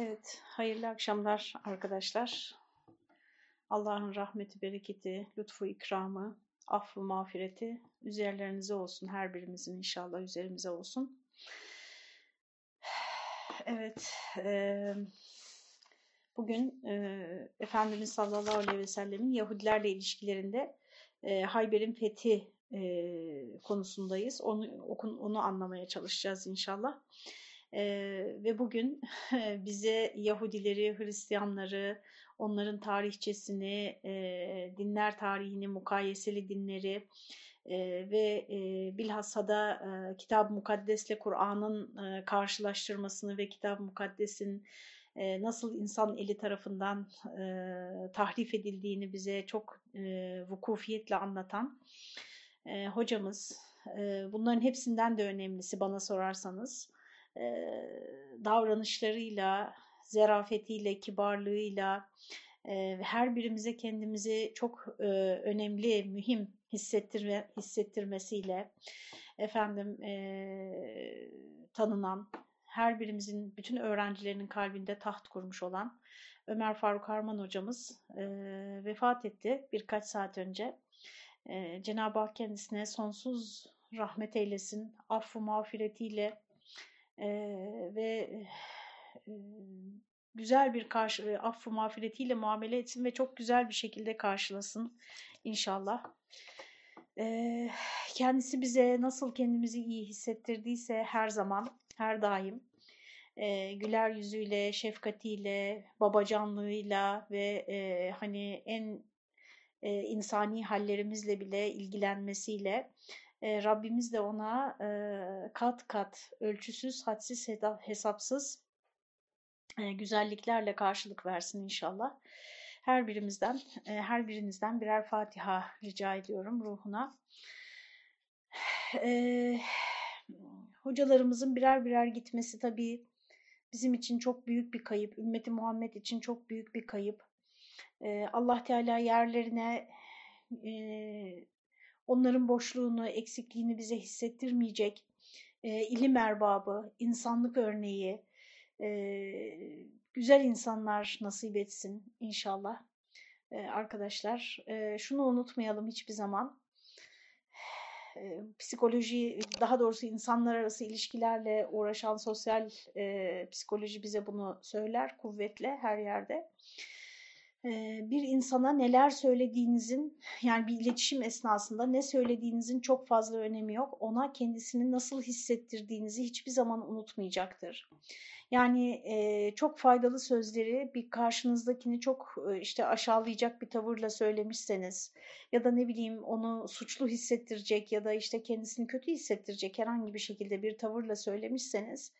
Evet, hayırlı akşamlar arkadaşlar. Allah'ın rahmeti, bereketi, lütfu, ikramı, affı, mağfireti üzerlerinize olsun. Her birimizin inşallah üzerimize olsun. Evet, e, bugün e, Efendimiz sallallahu aleyhi ve sellemin Yahudilerle ilişkilerinde e, Hayber'in fethi e, konusundayız. Onu, onu anlamaya çalışacağız inşallah. E, ve bugün bize Yahudileri, Hristiyanları, onların tarihçesini, e, dinler tarihini, mukayeseli dinleri e, ve e, bilhassa da e, Kitab-ı Mukaddes'le Kur'an'ın e, karşılaştırmasını ve Kitab-ı Mukaddes'in e, nasıl insan eli tarafından e, tahrif edildiğini bize çok e, vukufiyetle anlatan e, hocamız. E, bunların hepsinden de önemlisi bana sorarsanız e, davranışlarıyla, zerafetiyle, kibarlığıyla e, her birimize kendimizi çok e, önemli, mühim hissettirme, hissettirmesiyle efendim e, tanınan, her birimizin bütün öğrencilerinin kalbinde taht kurmuş olan Ömer Faruk Harman hocamız e, vefat etti birkaç saat önce. E, Cenab-ı Hak kendisine sonsuz rahmet eylesin, affı mağfiretiyle ve güzel bir karşı, affı mağfiretiyle muamele etsin ve çok güzel bir şekilde karşılasın inşallah. E, kendisi bize nasıl kendimizi iyi hissettirdiyse her zaman, her daim e, güler yüzüyle, şefkatiyle, babacanlığıyla ve e, hani en e, insani hallerimizle bile ilgilenmesiyle e, Rabbimiz de ona e, kat kat, ölçüsüz, hadsiz, hesapsız e, güzelliklerle karşılık versin inşallah. Her birimizden, e, her birinizden birer Fatiha rica ediyorum ruhuna. E, hocalarımızın birer birer gitmesi tabii bizim için çok büyük bir kayıp, ümmeti Muhammed için çok büyük bir kayıp. Allah Teala yerlerine onların boşluğunu, eksikliğini bize hissettirmeyecek e, ilim erbabı, insanlık örneği, e, güzel insanlar nasip etsin inşallah. E, arkadaşlar e, şunu unutmayalım hiçbir zaman. E, psikoloji, daha doğrusu insanlar arası ilişkilerle uğraşan sosyal e, psikoloji bize bunu söyler kuvvetle her yerde bir insana neler söylediğinizin yani bir iletişim esnasında ne söylediğinizin çok fazla önemi yok. Ona kendisini nasıl hissettirdiğinizi hiçbir zaman unutmayacaktır. Yani e, çok faydalı sözleri bir karşınızdakini çok e, işte aşağılayacak bir tavırla söylemişseniz ya da ne bileyim onu suçlu hissettirecek ya da işte kendisini kötü hissettirecek herhangi bir şekilde bir tavırla söylemişseniz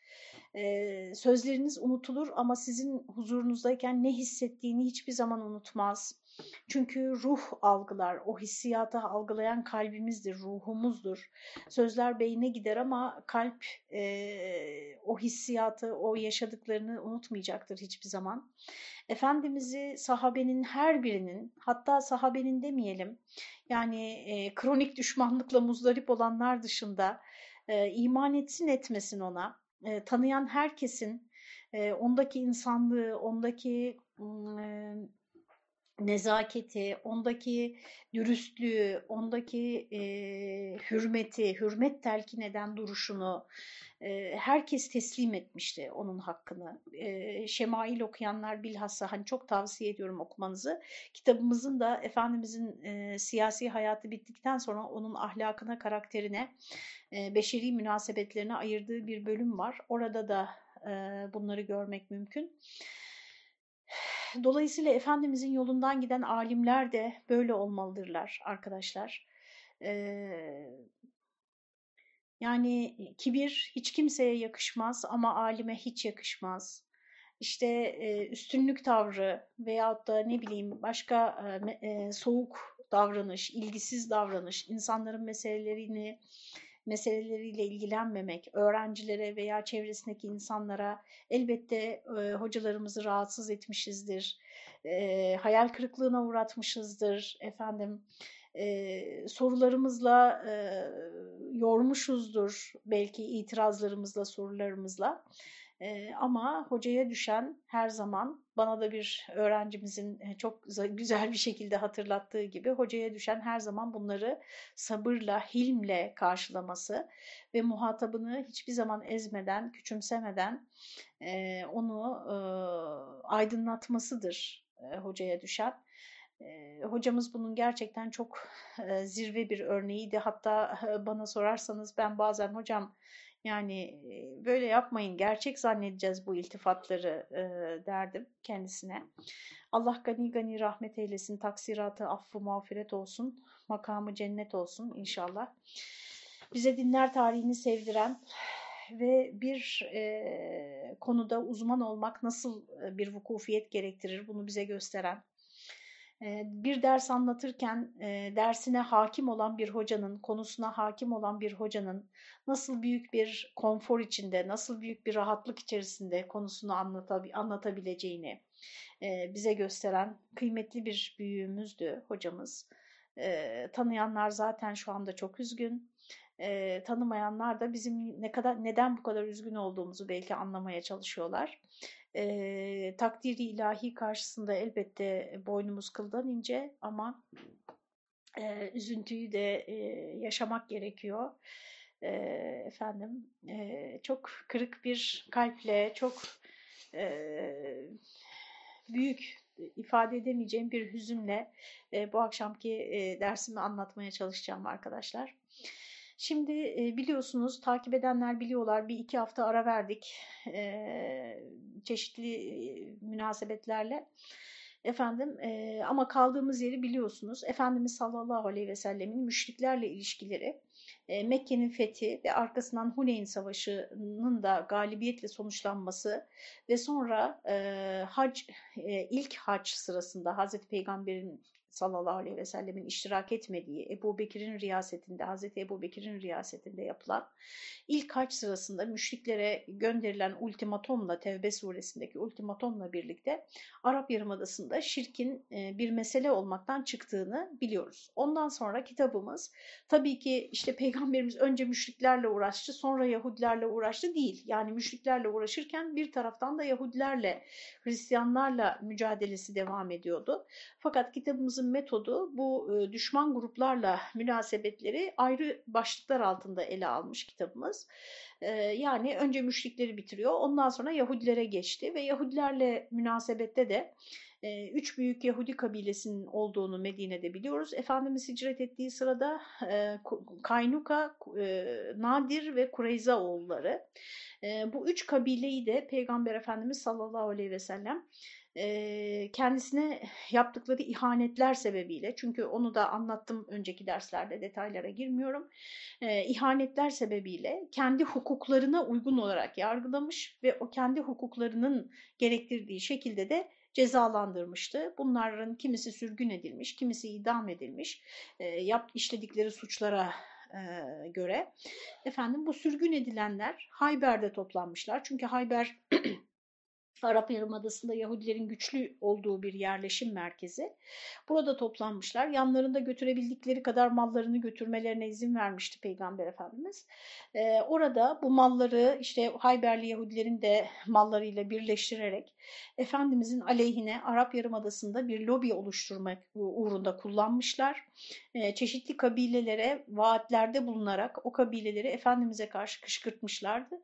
e, sözleriniz unutulur ama sizin huzurunuzdayken ne hissettiğini hiçbir zaman unutmaz. Çünkü ruh algılar, o hissiyatı algılayan kalbimizdir, ruhumuzdur. Sözler beyne gider ama kalp e, o hissiyatı, o yaşadıklarını unutmayacaktır hiçbir zaman. Efendimiz'i sahabenin her birinin, hatta sahabenin demeyelim, yani e, kronik düşmanlıkla muzdarip olanlar dışında e, iman etsin etmesin ona, e, tanıyan herkesin e, ondaki insanlığı, ondaki nezaketi, ondaki dürüstlüğü, ondaki e, hürmeti, hürmet telkin eden duruşunu e, herkes teslim etmişti onun hakkını. E, Şemail okuyanlar bilhassa hani çok tavsiye ediyorum okumanızı. Kitabımızın da Efendimizin e, siyasi hayatı bittikten sonra onun ahlakına, karakterine, e, beşeri münasebetlerine ayırdığı bir bölüm var. Orada da e, bunları görmek mümkün. Dolayısıyla Efendimizin yolundan giden alimler de böyle olmalıdırlar arkadaşlar. Ee, yani kibir hiç kimseye yakışmaz ama alime hiç yakışmaz. İşte e, üstünlük tavrı veyahut da ne bileyim başka e, e, soğuk davranış, ilgisiz davranış, insanların meselelerini meseleleriyle ilgilenmemek, öğrencilere veya çevresindeki insanlara elbette e, hocalarımızı rahatsız etmişizdir, e, hayal kırıklığına uğratmışızdır, efendim e, sorularımızla e, yormuşuzdur, belki itirazlarımızla, sorularımızla. E, ama hocaya düşen her zaman bana da bir öğrencimizin çok güzel bir şekilde hatırlattığı gibi hocaya düşen her zaman bunları sabırla, hilmle karşılaması ve muhatabını hiçbir zaman ezmeden, küçümsemeden e, onu e, aydınlatmasıdır e, hocaya düşen. Hocamız bunun gerçekten çok zirve bir örneğiydi. Hatta bana sorarsanız ben bazen hocam yani böyle yapmayın gerçek zannedeceğiz bu iltifatları e, derdim kendisine. Allah gani gani rahmet eylesin, taksiratı, affı, mağfiret olsun, makamı cennet olsun inşallah. Bize dinler tarihini sevdiren ve bir e, konuda uzman olmak nasıl bir vukufiyet gerektirir bunu bize gösteren, bir ders anlatırken dersine hakim olan bir hocanın, konusuna hakim olan bir hocanın nasıl büyük bir konfor içinde, nasıl büyük bir rahatlık içerisinde konusunu anlatabileceğini bize gösteren kıymetli bir büyüğümüzdü hocamız. Tanıyanlar zaten şu anda çok üzgün. tanımayanlar da bizim ne kadar neden bu kadar üzgün olduğumuzu belki anlamaya çalışıyorlar e, takdiri ilahi karşısında elbette boynumuz kıldan ince ama e, üzüntüyü de e, yaşamak gerekiyor. E, efendim e, çok kırık bir kalple çok e, büyük ifade edemeyeceğim bir hüzünle e, bu akşamki e, dersimi anlatmaya çalışacağım arkadaşlar. Şimdi e, biliyorsunuz takip edenler biliyorlar bir iki hafta ara verdik e, çeşitli e, münasebetlerle. Efendim e, ama kaldığımız yeri biliyorsunuz. Efendimiz sallallahu aleyhi ve sellemin müşriklerle ilişkileri, e, Mekke'nin fethi ve arkasından Huneyn Savaşı'nın da galibiyetle sonuçlanması ve sonra e, hac, e, ilk hac sırasında Hazreti Peygamber'in sallallahu aleyhi ve sellemin iştirak etmediği Ebu Bekir'in riyasetinde, Hazreti Ebu Bekir'in riyasetinde yapılan ilk haç sırasında müşriklere gönderilen ultimatomla, Tevbe suresindeki ultimatomla birlikte Arap Yarımadası'nda şirkin e, bir mesele olmaktan çıktığını biliyoruz. Ondan sonra kitabımız tabii ki işte peygamberimiz önce müşriklerle uğraştı sonra Yahudilerle uğraştı değil. Yani müşriklerle uğraşırken bir taraftan da Yahudilerle, Hristiyanlarla mücadelesi devam ediyordu. Fakat kitabımızın metodu bu e, düşman gruplarla münasebetleri ayrı başlıklar altında ele almış kitabımız. E, yani önce müşrikleri bitiriyor ondan sonra Yahudilere geçti ve Yahudilerle münasebette de üç büyük Yahudi kabilesinin olduğunu Medine'de biliyoruz. Efendimiz hicret ettiği sırada Kaynuka, Nadir ve Kureyza oğulları. Bu üç kabileyi de Peygamber Efendimiz sallallahu aleyhi ve sellem kendisine yaptıkları ihanetler sebebiyle çünkü onu da anlattım önceki derslerde detaylara girmiyorum ihanetler sebebiyle kendi hukuklarına uygun olarak yargılamış ve o kendi hukuklarının gerektirdiği şekilde de cezalandırmıştı. Bunların kimisi sürgün edilmiş, kimisi idam edilmiş, yap işledikleri suçlara göre. Efendim bu sürgün edilenler Hayber'de toplanmışlar. Çünkü Hayber Arap Yarımadası'nda Yahudilerin güçlü olduğu bir yerleşim merkezi. Burada toplanmışlar. Yanlarında götürebildikleri kadar mallarını götürmelerine izin vermişti Peygamber Efendimiz. Ee, orada bu malları işte Hayberli Yahudilerin de mallarıyla birleştirerek Efendimizin aleyhine Arap Yarımadası'nda bir lobi oluşturmak uğrunda kullanmışlar. Ee, çeşitli kabilelere vaatlerde bulunarak o kabileleri Efendimiz'e karşı kışkırtmışlardı.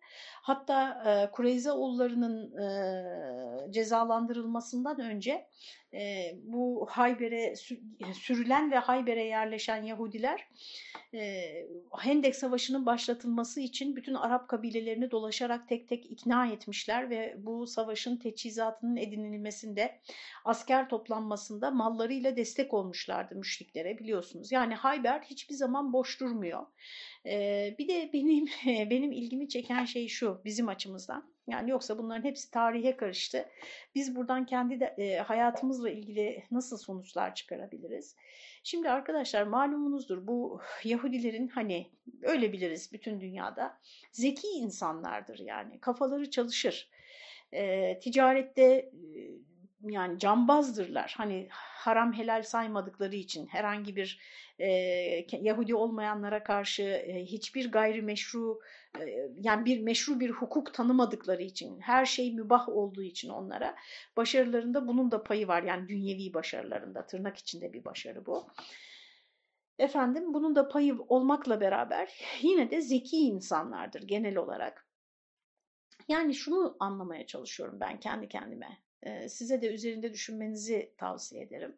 Hatta e, Kureyzaoğullarının e, cezalandırılmasından önce e, bu Hayber'e sürülen ve Hayber'e yerleşen Yahudiler e, Hendek Savaşı'nın başlatılması için bütün Arap kabilelerini dolaşarak tek tek ikna etmişler ve bu savaşın teçhizatının edinilmesinde, asker toplanmasında mallarıyla destek olmuşlardı müşriklere biliyorsunuz. Yani Hayber hiçbir zaman boş durmuyor. E, bir de benim benim ilgimi çeken şey şu bizim açımızdan. Yani yoksa bunların hepsi tarihe karıştı. Biz buradan kendi de, e, hayatımızla ilgili nasıl sonuçlar çıkarabiliriz? Şimdi arkadaşlar malumunuzdur bu Yahudilerin hani öyle biliriz bütün dünyada zeki insanlardır yani kafaları çalışır. E, ticarette yani cambazdırlar. Hani haram helal saymadıkları için herhangi bir e, Yahudi olmayanlara karşı e, hiçbir gayrimeşru e, yani bir meşru bir hukuk tanımadıkları için her şey mübah olduğu için onlara başarılarında bunun da payı var. Yani dünyevi başarılarında tırnak içinde bir başarı bu. Efendim bunun da payı olmakla beraber yine de zeki insanlardır genel olarak. Yani şunu anlamaya çalışıyorum ben kendi kendime. Size de üzerinde düşünmenizi tavsiye ederim.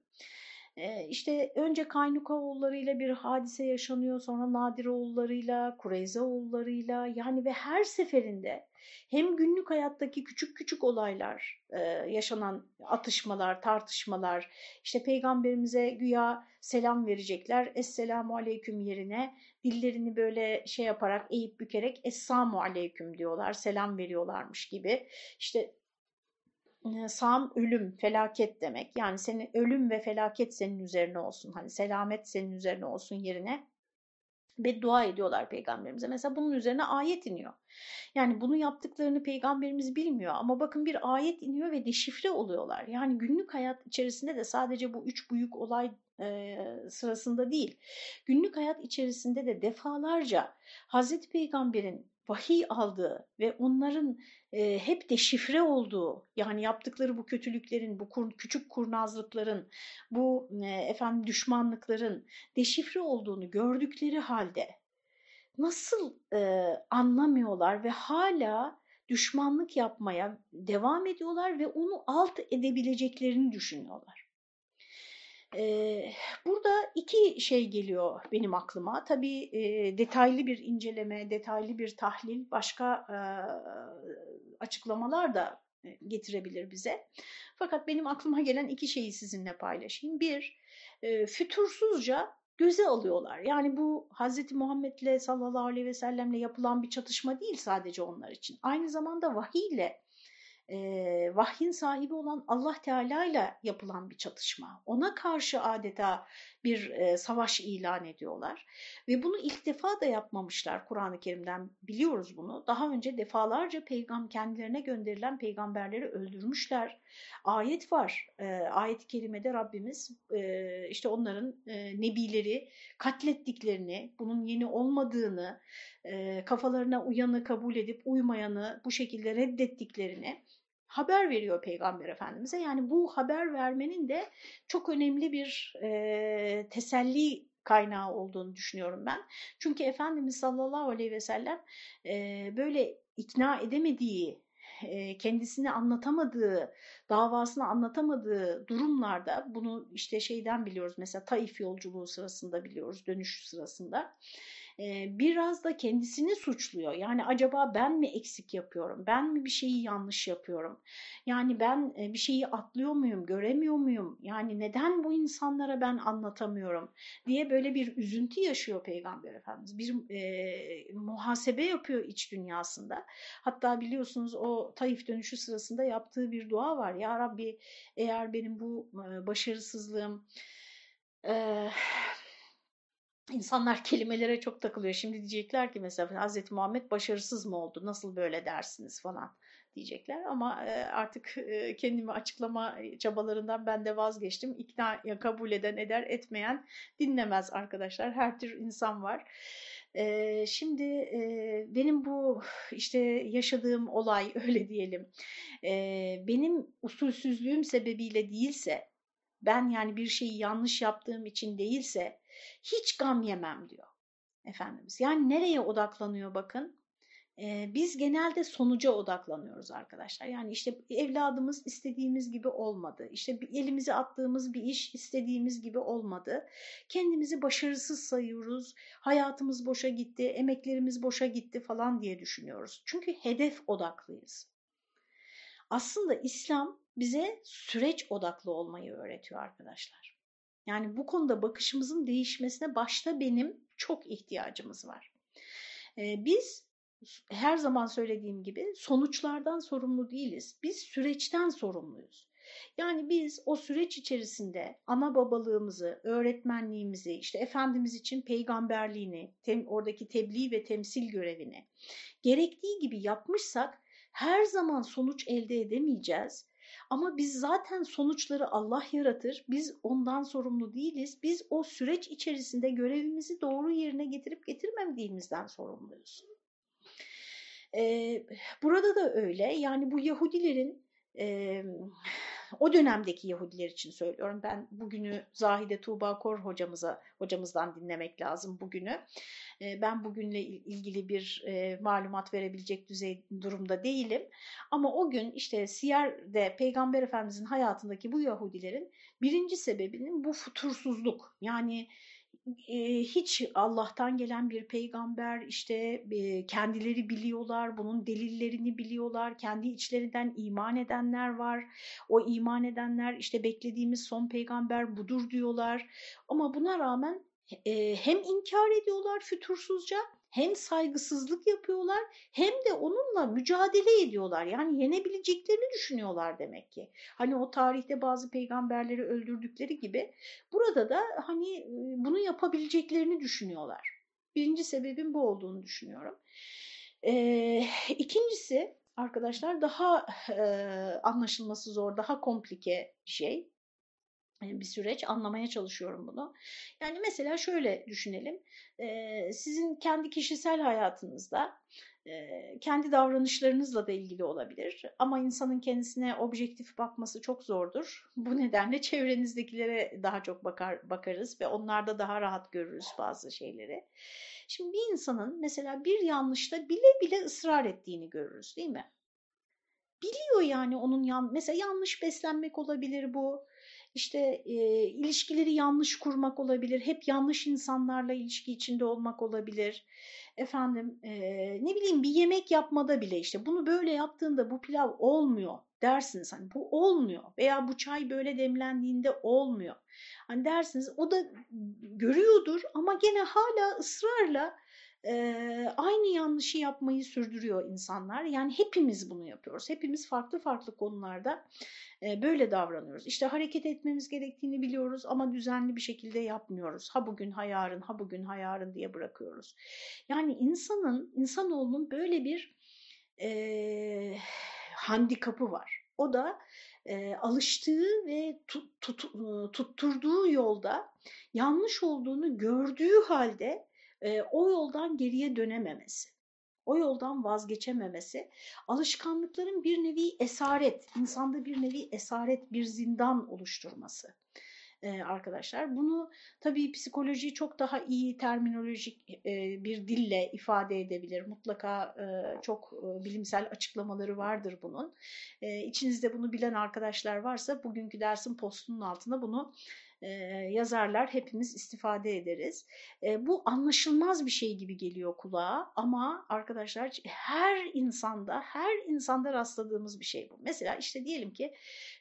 Ee, işte önce Kaynuka oğullarıyla bir hadise yaşanıyor, sonra Nadir oğullarıyla, Kureyze oğullarıyla yani ve her seferinde hem günlük hayattaki küçük küçük olaylar, e, yaşanan atışmalar, tartışmalar, işte peygamberimize güya selam verecekler, Esselamu Aleyküm yerine dillerini böyle şey yaparak eğip bükerek Esselamu Aleyküm diyorlar, selam veriyorlarmış gibi. İşte sam ölüm, felaket demek. Yani senin ölüm ve felaket senin üzerine olsun. Hani selamet senin üzerine olsun yerine beddua ediyorlar peygamberimize. Mesela bunun üzerine ayet iniyor. Yani bunu yaptıklarını peygamberimiz bilmiyor ama bakın bir ayet iniyor ve deşifre oluyorlar. Yani günlük hayat içerisinde de sadece bu üç büyük olay e, sırasında değil. Günlük hayat içerisinde de defalarca Hazreti Peygamber'in vahiy aldığı ve onların e, hep de şifre olduğu yani yaptıkları bu kötülüklerin, bu kur, küçük kurnazlıkların, bu e, efendim düşmanlıkların deşifre olduğunu gördükleri halde nasıl e, anlamıyorlar ve hala düşmanlık yapmaya devam ediyorlar ve onu alt edebileceklerini düşünüyorlar. Burada iki şey geliyor benim aklıma. Tabii detaylı bir inceleme, detaylı bir tahlil, başka açıklamalar da getirebilir bize. Fakat benim aklıma gelen iki şeyi sizinle paylaşayım. Bir, fütursuzca göze alıyorlar. Yani bu Hz. Muhammed'le sallallahu aleyhi ve sellemle yapılan bir çatışma değil sadece onlar için. Aynı zamanda vahiyle e, vahyin sahibi olan Allah Teala ile yapılan bir çatışma. Ona karşı adeta bir e, savaş ilan ediyorlar. Ve bunu ilk defa da yapmamışlar Kur'an-ı Kerim'den biliyoruz bunu. Daha önce defalarca peygam kendilerine gönderilen peygamberleri öldürmüşler. Ayet var. E, ayet-i kerimede Rabbimiz e, işte onların e, nebileri katlettiklerini, bunun yeni olmadığını, e, kafalarına uyanı kabul edip uymayanı bu şekilde reddettiklerini haber veriyor Peygamber Efendimiz'e. Yani bu haber vermenin de çok önemli bir e, teselli kaynağı olduğunu düşünüyorum ben. Çünkü Efendimiz sallallahu aleyhi ve sellem e, böyle ikna edemediği, e, kendisini anlatamadığı, davasını anlatamadığı durumlarda bunu işte şeyden biliyoruz mesela Taif yolculuğu sırasında biliyoruz, dönüş sırasında biraz da kendisini suçluyor. Yani acaba ben mi eksik yapıyorum? Ben mi bir şeyi yanlış yapıyorum? Yani ben bir şeyi atlıyor muyum? Göremiyor muyum? Yani neden bu insanlara ben anlatamıyorum? diye böyle bir üzüntü yaşıyor Peygamber Efendimiz. Bir e, muhasebe yapıyor iç dünyasında. Hatta biliyorsunuz o Taif dönüşü sırasında yaptığı bir dua var. Ya Rabbi eğer benim bu başarısızlığım e, İnsanlar kelimelere çok takılıyor. Şimdi diyecekler ki mesela Hazreti Muhammed başarısız mı oldu? Nasıl böyle dersiniz falan diyecekler. Ama artık kendimi açıklama çabalarından ben de vazgeçtim. İkna kabul eden eder etmeyen dinlemez arkadaşlar. Her tür insan var. Şimdi benim bu işte yaşadığım olay öyle diyelim. Benim usulsüzlüğüm sebebiyle değilse ben yani bir şeyi yanlış yaptığım için değilse hiç gam yemem diyor Efendimiz. Yani nereye odaklanıyor bakın. Biz genelde sonuca odaklanıyoruz arkadaşlar. Yani işte evladımız istediğimiz gibi olmadı. İşte elimize attığımız bir iş istediğimiz gibi olmadı. Kendimizi başarısız sayıyoruz. Hayatımız boşa gitti, emeklerimiz boşa gitti falan diye düşünüyoruz. Çünkü hedef odaklıyız. Aslında İslam bize süreç odaklı olmayı öğretiyor arkadaşlar. Yani bu konuda bakışımızın değişmesine başta benim çok ihtiyacımız var. Biz her zaman söylediğim gibi sonuçlardan sorumlu değiliz. Biz süreçten sorumluyuz. Yani biz o süreç içerisinde ana babalığımızı, öğretmenliğimizi, işte Efendimiz için peygamberliğini, tem, oradaki tebliğ ve temsil görevini gerektiği gibi yapmışsak her zaman sonuç elde edemeyeceğiz Ama biz zaten sonuçları Allah yaratır. Biz ondan sorumlu değiliz. Biz o süreç içerisinde görevimizi doğru yerine getirip getirmediğimizden sorumluyuz. Burada da öyle. Yani bu Yahudilerin o dönemdeki Yahudiler için söylüyorum. Ben bugünü Zahide Tuğba Kor hocamıza hocamızdan dinlemek lazım bugünü. Ben bugünle ilgili bir malumat verebilecek düzey durumda değilim. Ama o gün işte Siyer'de Peygamber Efendimizin hayatındaki bu Yahudilerin birinci sebebinin bu futursuzluk. Yani hiç Allah'tan gelen bir peygamber işte kendileri biliyorlar, bunun delillerini biliyorlar, kendi içlerinden iman edenler var. O iman edenler işte beklediğimiz son peygamber budur diyorlar. Ama buna rağmen hem inkar ediyorlar fütursuzca hem saygısızlık yapıyorlar hem de onunla mücadele ediyorlar. Yani yenebileceklerini düşünüyorlar demek ki. Hani o tarihte bazı peygamberleri öldürdükleri gibi burada da hani bunu yapabileceklerini düşünüyorlar. Birinci sebebin bu olduğunu düşünüyorum. Ee, ikincisi arkadaşlar daha e, anlaşılması zor, daha komplike bir şey bir süreç anlamaya çalışıyorum bunu. Yani mesela şöyle düşünelim. Sizin kendi kişisel hayatınızda kendi davranışlarınızla da ilgili olabilir. Ama insanın kendisine objektif bakması çok zordur. Bu nedenle çevrenizdekilere daha çok bakar bakarız ve onlarda daha rahat görürüz bazı şeyleri. Şimdi bir insanın mesela bir yanlışta bile bile ısrar ettiğini görürüz değil mi? Biliyor yani onun yan, mesela yanlış beslenmek olabilir bu işte e, ilişkileri yanlış kurmak olabilir, hep yanlış insanlarla ilişki içinde olmak olabilir. Efendim e, ne bileyim bir yemek yapmada bile işte bunu böyle yaptığında bu pilav olmuyor dersiniz hani bu olmuyor veya bu çay böyle demlendiğinde olmuyor. Hani dersiniz o da görüyordur ama gene hala ısrarla e, aynı yanlışı yapmayı sürdürüyor insanlar. Yani hepimiz bunu yapıyoruz. Hepimiz farklı farklı konularda e, böyle davranıyoruz. İşte hareket etmemiz gerektiğini biliyoruz ama düzenli bir şekilde yapmıyoruz. Ha bugün ha yarın, ha bugün ha yarın diye bırakıyoruz. Yani insanın, insanoğlunun böyle bir e, handikapı var. O da e, alıştığı ve tut, tut, tutturduğu yolda yanlış olduğunu gördüğü halde e, o yoldan geriye dönememesi, o yoldan vazgeçememesi, alışkanlıkların bir nevi esaret, insanda bir nevi esaret, bir zindan oluşturması e, arkadaşlar. Bunu tabii psikoloji çok daha iyi terminolojik e, bir dille ifade edebilir. Mutlaka e, çok e, bilimsel açıklamaları vardır bunun. E, içinizde bunu bilen arkadaşlar varsa bugünkü dersin postunun altına bunu e, yazarlar hepimiz istifade ederiz. E, bu anlaşılmaz bir şey gibi geliyor kulağa ama arkadaşlar her insanda her insanda rastladığımız bir şey bu. Mesela işte diyelim ki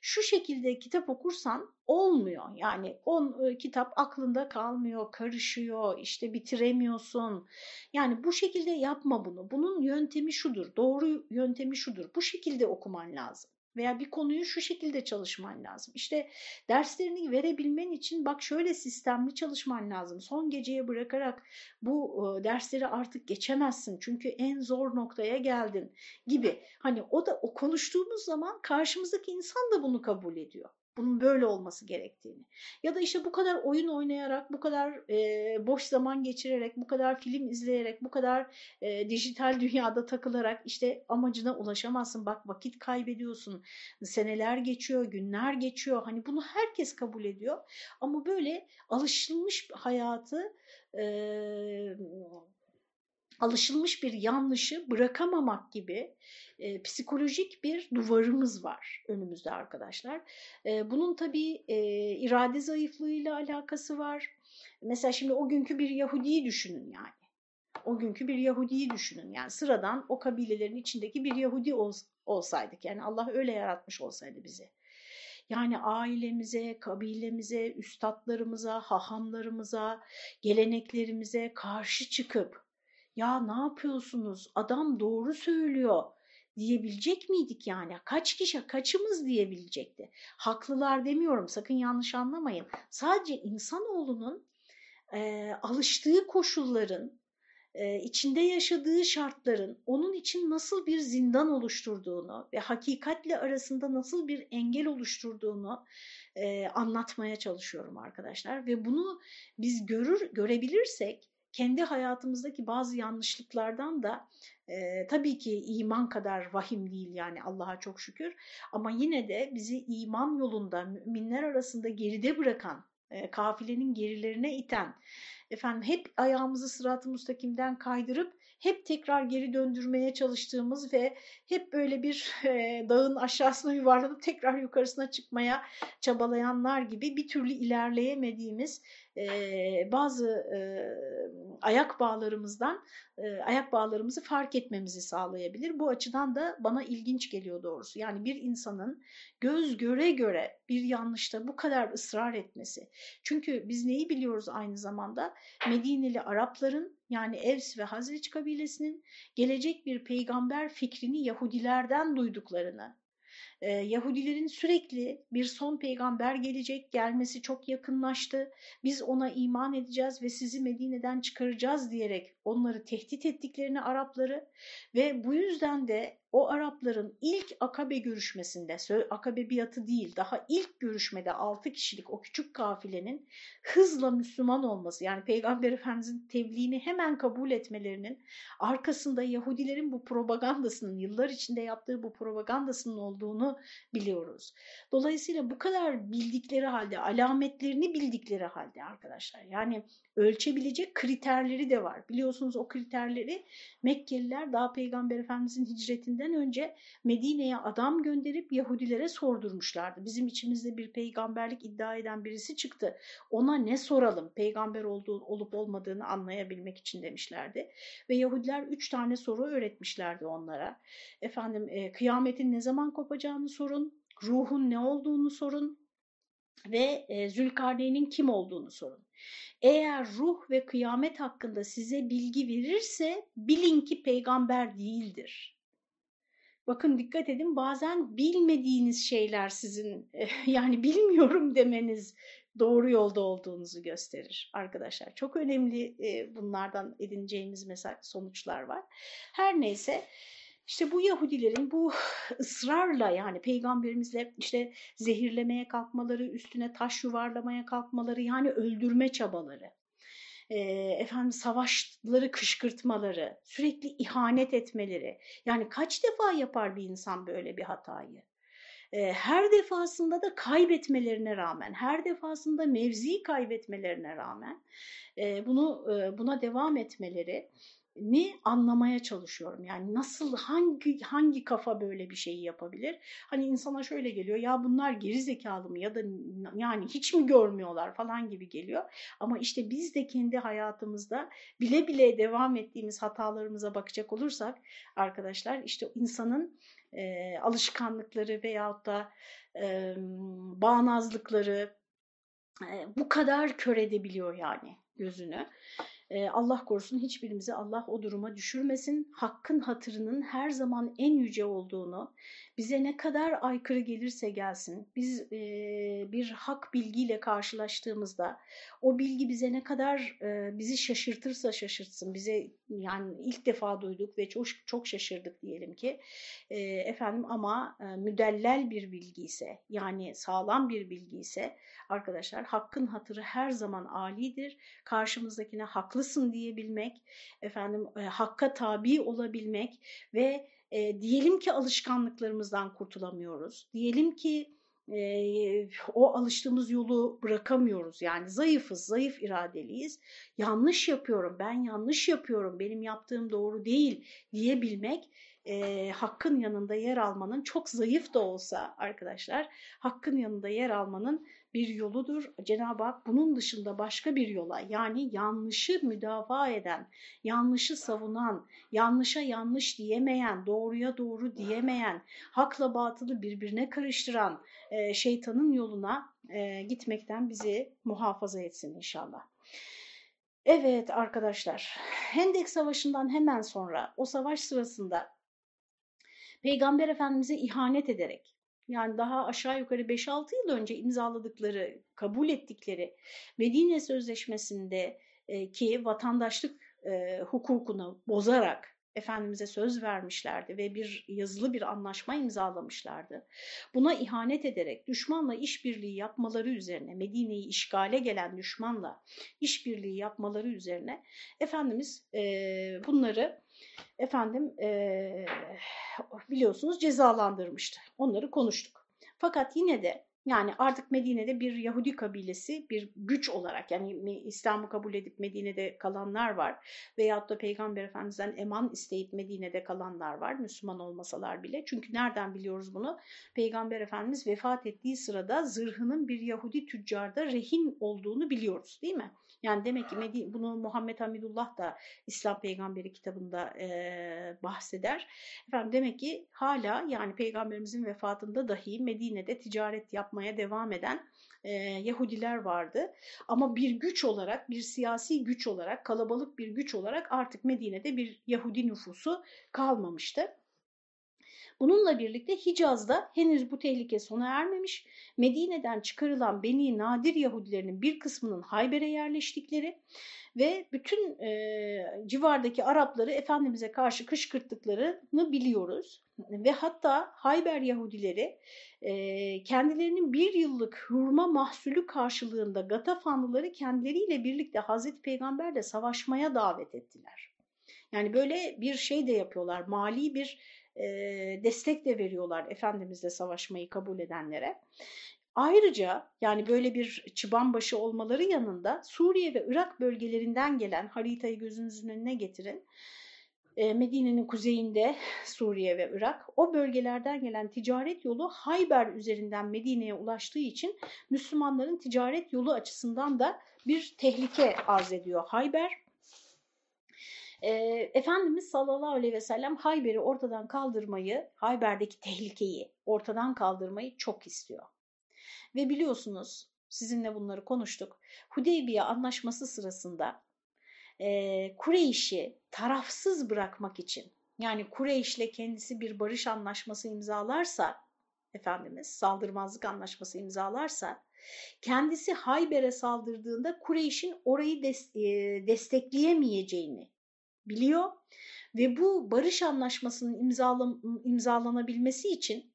şu şekilde kitap okursan olmuyor. Yani on e, kitap aklında kalmıyor, karışıyor, işte bitiremiyorsun. Yani bu şekilde yapma bunu. Bunun yöntemi şudur, doğru yöntemi şudur. Bu şekilde okuman lazım veya bir konuyu şu şekilde çalışman lazım. İşte derslerini verebilmen için bak şöyle sistemli çalışman lazım. Son geceye bırakarak bu e, dersleri artık geçemezsin. Çünkü en zor noktaya geldin gibi. Hani o da o konuştuğumuz zaman karşımızdaki insan da bunu kabul ediyor bunun böyle olması gerektiğini. Ya da işte bu kadar oyun oynayarak, bu kadar e, boş zaman geçirerek, bu kadar film izleyerek, bu kadar e, dijital dünyada takılarak işte amacına ulaşamazsın. Bak vakit kaybediyorsun. Seneler geçiyor, günler geçiyor. Hani bunu herkes kabul ediyor. Ama böyle alışılmış hayatı e, alışılmış bir yanlışı bırakamamak gibi e, psikolojik bir duvarımız var önümüzde arkadaşlar. E, bunun tabii e, irade zayıflığıyla alakası var. Mesela şimdi o günkü bir Yahudi'yi düşünün yani. O günkü bir Yahudi'yi düşünün. Yani sıradan o kabilelerin içindeki bir Yahudi olsaydık. Yani Allah öyle yaratmış olsaydı bizi. Yani ailemize, kabilemize, üstadlarımıza, hahamlarımıza, geleneklerimize karşı çıkıp ya ne yapıyorsunuz adam doğru söylüyor diyebilecek miydik yani? Kaç kişi, kaçımız diyebilecekti? Haklılar demiyorum sakın yanlış anlamayın. Sadece insanoğlunun e, alıştığı koşulların e, içinde yaşadığı şartların onun için nasıl bir zindan oluşturduğunu ve hakikatle arasında nasıl bir engel oluşturduğunu e, anlatmaya çalışıyorum arkadaşlar. Ve bunu biz görür görebilirsek kendi hayatımızdaki bazı yanlışlıklardan da e, tabii ki iman kadar vahim değil yani Allah'a çok şükür. Ama yine de bizi iman yolunda müminler arasında geride bırakan, e, kafilenin gerilerine iten, efendim hep ayağımızı sırat-ı müstakimden kaydırıp hep tekrar geri döndürmeye çalıştığımız ve hep böyle bir e, dağın aşağısına yuvarlanıp tekrar yukarısına çıkmaya çabalayanlar gibi bir türlü ilerleyemediğimiz e, bazı e, ayak bağlarımızdan e, ayak bağlarımızı fark etmemizi sağlayabilir. Bu açıdan da bana ilginç geliyor doğrusu. Yani bir insanın göz göre göre bir yanlışta bu kadar ısrar etmesi. Çünkü biz neyi biliyoruz aynı zamanda? Medineli Arapların yani Evs ve Hazreç kabilesinin gelecek bir peygamber fikrini Yahudilerden duyduklarını, e, Yahudilerin sürekli bir son peygamber gelecek, gelmesi çok yakınlaştı, biz ona iman edeceğiz ve sizi Medine'den çıkaracağız diyerek onları tehdit ettiklerini Arapları ve bu yüzden de o Arapların ilk akabe görüşmesinde, akabe biatı değil daha ilk görüşmede 6 kişilik o küçük kafilenin hızla Müslüman olması yani Peygamber Efendimizin tebliğini hemen kabul etmelerinin arkasında Yahudilerin bu propagandasının yıllar içinde yaptığı bu propagandasının olduğunu biliyoruz. Dolayısıyla bu kadar bildikleri halde alametlerini bildikleri halde arkadaşlar yani ölçebilecek kriterleri de var. Biliyorsunuz o kriterleri Mekkeliler daha Peygamber Efendimizin hicretinden önce Medine'ye adam gönderip Yahudilere sordurmuşlardı. Bizim içimizde bir peygamberlik iddia eden birisi çıktı. Ona ne soralım peygamber olduğu, olup olmadığını anlayabilmek için demişlerdi. Ve Yahudiler üç tane soru öğretmişlerdi onlara. Efendim e, kıyametin ne zaman kopacağını sorun, ruhun ne olduğunu sorun ve e, Zülkarneyn'in kim olduğunu sorun. Eğer ruh ve kıyamet hakkında size bilgi verirse bilin ki peygamber değildir. Bakın dikkat edin bazen bilmediğiniz şeyler sizin yani bilmiyorum demeniz doğru yolda olduğunuzu gösterir arkadaşlar. Çok önemli bunlardan edineceğimiz mesela sonuçlar var. Her neyse işte bu Yahudilerin bu ısrarla yani peygamberimizle işte zehirlemeye kalkmaları, üstüne taş yuvarlamaya kalkmaları yani öldürme çabaları, e, efendim savaşları kışkırtmaları, sürekli ihanet etmeleri. Yani kaç defa yapar bir insan böyle bir hatayı? E, her defasında da kaybetmelerine rağmen, her defasında mevzi kaybetmelerine rağmen e, bunu buna devam etmeleri ni anlamaya çalışıyorum. Yani nasıl hangi hangi kafa böyle bir şeyi yapabilir? Hani insana şöyle geliyor ya bunlar geri zekalı mı ya da yani hiç mi görmüyorlar falan gibi geliyor. Ama işte biz de kendi hayatımızda bile bile devam ettiğimiz hatalarımıza bakacak olursak arkadaşlar işte insanın e, alışkanlıkları veyahut da e, bağnazlıkları e, bu kadar kör edebiliyor yani gözünü. Allah korusun hiçbirimizi Allah o duruma düşürmesin. Hakkın hatırının her zaman en yüce olduğunu, bize ne kadar aykırı gelirse gelsin, biz e, bir hak bilgiyle karşılaştığımızda o bilgi bize ne kadar e, bizi şaşırtırsa şaşırtsın, bize yani ilk defa duyduk ve çok çok şaşırdık diyelim ki e, efendim ama e, müdellel bir bilgi ise yani sağlam bir bilgi ise arkadaşlar hakkın hatırı her zaman alidir. Karşımızdakine haklısın diyebilmek, efendim e, hakka tabi olabilmek ve e, diyelim ki alışkanlıklarımızdan kurtulamıyoruz. Diyelim ki e, o alıştığımız yolu bırakamıyoruz. Yani zayıfız, zayıf iradeliyiz. Yanlış yapıyorum, ben yanlış yapıyorum, benim yaptığım doğru değil diyebilmek e, hakkın yanında yer almanın çok zayıf da olsa arkadaşlar hakkın yanında yer almanın bir yoludur. Cenab-ı Hak bunun dışında başka bir yola yani yanlışı müdafaa eden, yanlışı savunan, yanlışa yanlış diyemeyen, doğruya doğru diyemeyen, hakla batılı birbirine karıştıran e, şeytanın yoluna e, gitmekten bizi muhafaza etsin inşallah. Evet arkadaşlar, Hendek Savaşı'ndan hemen sonra o savaş sırasında Peygamber Efendimiz'e ihanet ederek yani daha aşağı yukarı 5-6 yıl önce imzaladıkları, kabul ettikleri Medine Sözleşmesi'nde ki vatandaşlık e, hukukunu bozarak Efendimiz'e söz vermişlerdi ve bir yazılı bir anlaşma imzalamışlardı. Buna ihanet ederek düşmanla işbirliği yapmaları üzerine, Medine'yi işgale gelen düşmanla işbirliği yapmaları üzerine Efendimiz e, bunları efendim e, biliyorsunuz cezalandırmıştı. Onları konuştuk. Fakat yine de yani artık Medine'de bir Yahudi kabilesi bir güç olarak yani İslam'ı kabul edip Medine'de kalanlar var. Veyahut da Peygamber Efendimiz'den eman isteyip Medine'de kalanlar var Müslüman olmasalar bile. Çünkü nereden biliyoruz bunu? Peygamber Efendimiz vefat ettiği sırada zırhının bir Yahudi tüccarda rehin olduğunu biliyoruz değil mi? Yani demek ki Medine, bunu Muhammed Hamidullah da İslam Peygamberi kitabında e, bahseder. Efendim demek ki hala yani Peygamberimizin vefatında dahi Medine'de ticaret yapmaya devam eden e, Yahudiler vardı. Ama bir güç olarak, bir siyasi güç olarak, kalabalık bir güç olarak artık Medine'de bir Yahudi nüfusu kalmamıştı. Bununla birlikte Hicaz'da henüz bu tehlike sona ermemiş, Medine'den çıkarılan Beni Nadir Yahudilerinin bir kısmının Hayber'e yerleştikleri ve bütün e, civardaki Arapları Efendimiz'e karşı kışkırttıklarını biliyoruz. Ve hatta Hayber Yahudileri e, kendilerinin bir yıllık hurma mahsulü karşılığında Gatafanlıları kendileriyle birlikte Hazreti Peygamberle savaşmaya davet ettiler. Yani böyle bir şey de yapıyorlar, mali bir e, destek de veriyorlar Efendimizle savaşmayı kabul edenlere. Ayrıca yani böyle bir çıban başı olmaları yanında Suriye ve Irak bölgelerinden gelen haritayı gözünüzün önüne getirin. Medine'nin kuzeyinde Suriye ve Irak o bölgelerden gelen ticaret yolu Hayber üzerinden Medine'ye ulaştığı için Müslümanların ticaret yolu açısından da bir tehlike arz ediyor Hayber e, Efendimiz sallallahu aleyhi ve sellem Hayber'i ortadan kaldırmayı, Hayber'deki tehlikeyi ortadan kaldırmayı çok istiyor. Ve biliyorsunuz sizinle bunları konuştuk. Hudeybiye anlaşması sırasında e, Kureyş'i tarafsız bırakmak için yani Kureyş'le kendisi bir barış anlaşması imzalarsa Efendimiz saldırmazlık anlaşması imzalarsa kendisi Hayber'e saldırdığında Kureyş'in orayı des e, destekleyemeyeceğini biliyor ve bu barış anlaşmasının imzalan, imzalanabilmesi için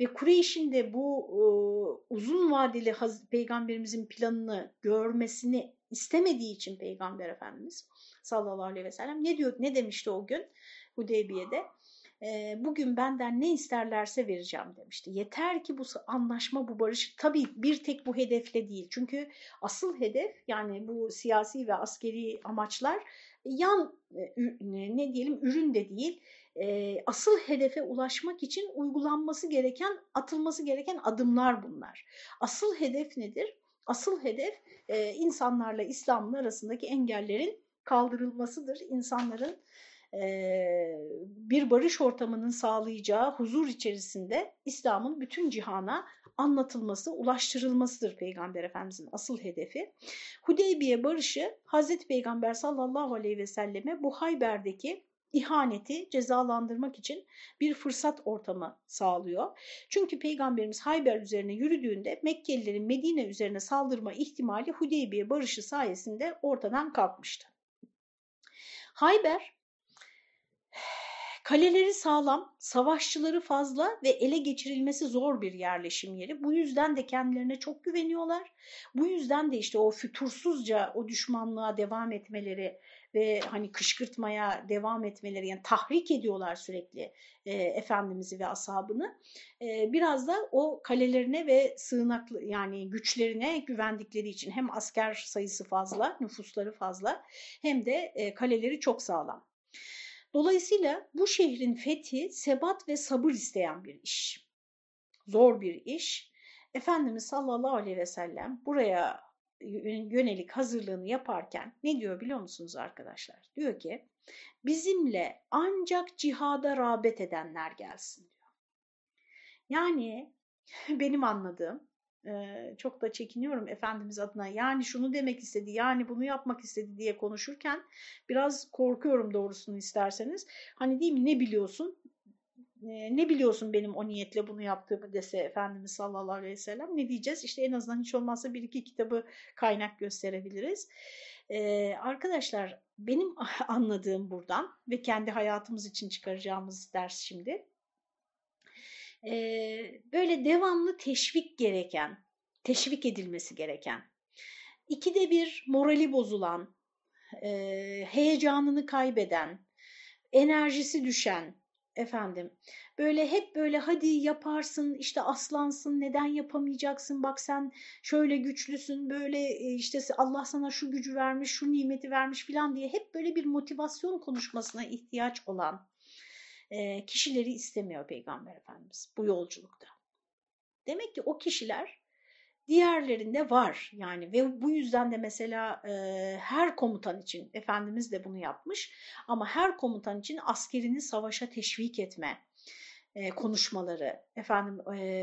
ve Kureyş'in de bu e, uzun vadeli peygamberimizin planını görmesini istemediği için peygamber efendimiz sallallahu aleyhi ve sellem ne diyor ne demişti o gün Hudeybiye'de e, bugün benden ne isterlerse vereceğim demişti. Yeter ki bu anlaşma, bu barış tabii bir tek bu hedefle değil. Çünkü asıl hedef yani bu siyasi ve askeri amaçlar yan e, ne diyelim ürün de değil e, asıl hedefe ulaşmak için uygulanması gereken atılması gereken adımlar bunlar. Asıl hedef nedir? Asıl hedef e, insanlarla İslam'ın arasındaki engellerin kaldırılmasıdır. İnsanların bir barış ortamının sağlayacağı huzur içerisinde İslam'ın bütün cihana anlatılması, ulaştırılmasıdır Peygamber Efendimizin asıl hedefi. Hudeybiye barışı Hazreti Peygamber sallallahu aleyhi ve selleme bu Hayber'deki ihaneti cezalandırmak için bir fırsat ortamı sağlıyor. Çünkü Peygamberimiz Hayber üzerine yürüdüğünde Mekkelilerin Medine üzerine saldırma ihtimali Hudeybiye barışı sayesinde ortadan kalkmıştı. Hayber Kaleleri sağlam, savaşçıları fazla ve ele geçirilmesi zor bir yerleşim yeri. Bu yüzden de kendilerine çok güveniyorlar. Bu yüzden de işte o fütursuzca o düşmanlığa devam etmeleri ve hani kışkırtmaya devam etmeleri yani tahrik ediyorlar sürekli e, Efendimiz'i ve ashabını. E, biraz da o kalelerine ve sığınaklı yani güçlerine güvendikleri için hem asker sayısı fazla, nüfusları fazla hem de e, kaleleri çok sağlam. Dolayısıyla bu şehrin fethi sebat ve sabır isteyen bir iş. Zor bir iş. Efendimiz sallallahu aleyhi ve sellem buraya yönelik hazırlığını yaparken ne diyor biliyor musunuz arkadaşlar? Diyor ki bizimle ancak cihada rağbet edenler gelsin diyor. Yani benim anladığım çok da çekiniyorum Efendimiz adına. Yani şunu demek istedi, yani bunu yapmak istedi diye konuşurken biraz korkuyorum doğrusunu isterseniz. Hani değil ne biliyorsun? Ne biliyorsun benim o niyetle bunu yaptığımı dese Efendimiz sallallahu aleyhi ve sellem ne diyeceğiz? İşte en azından hiç olmazsa bir iki kitabı kaynak gösterebiliriz. Arkadaşlar benim anladığım buradan ve kendi hayatımız için çıkaracağımız ders şimdi e, böyle devamlı teşvik gereken, teşvik edilmesi gereken, ikide bir morali bozulan, e, heyecanını kaybeden, enerjisi düşen, efendim böyle hep böyle hadi yaparsın işte aslansın neden yapamayacaksın? Bak sen şöyle güçlüsün böyle işte Allah sana şu gücü vermiş şu nimeti vermiş filan diye hep böyle bir motivasyon konuşmasına ihtiyaç olan e, kişileri istemiyor Peygamber Efendimiz bu yolculukta. Demek ki o kişiler diğerlerinde var yani ve bu yüzden de mesela e, her komutan için Efendimiz de bunu yapmış ama her komutan için askerini savaşa teşvik etme e, konuşmaları, efendim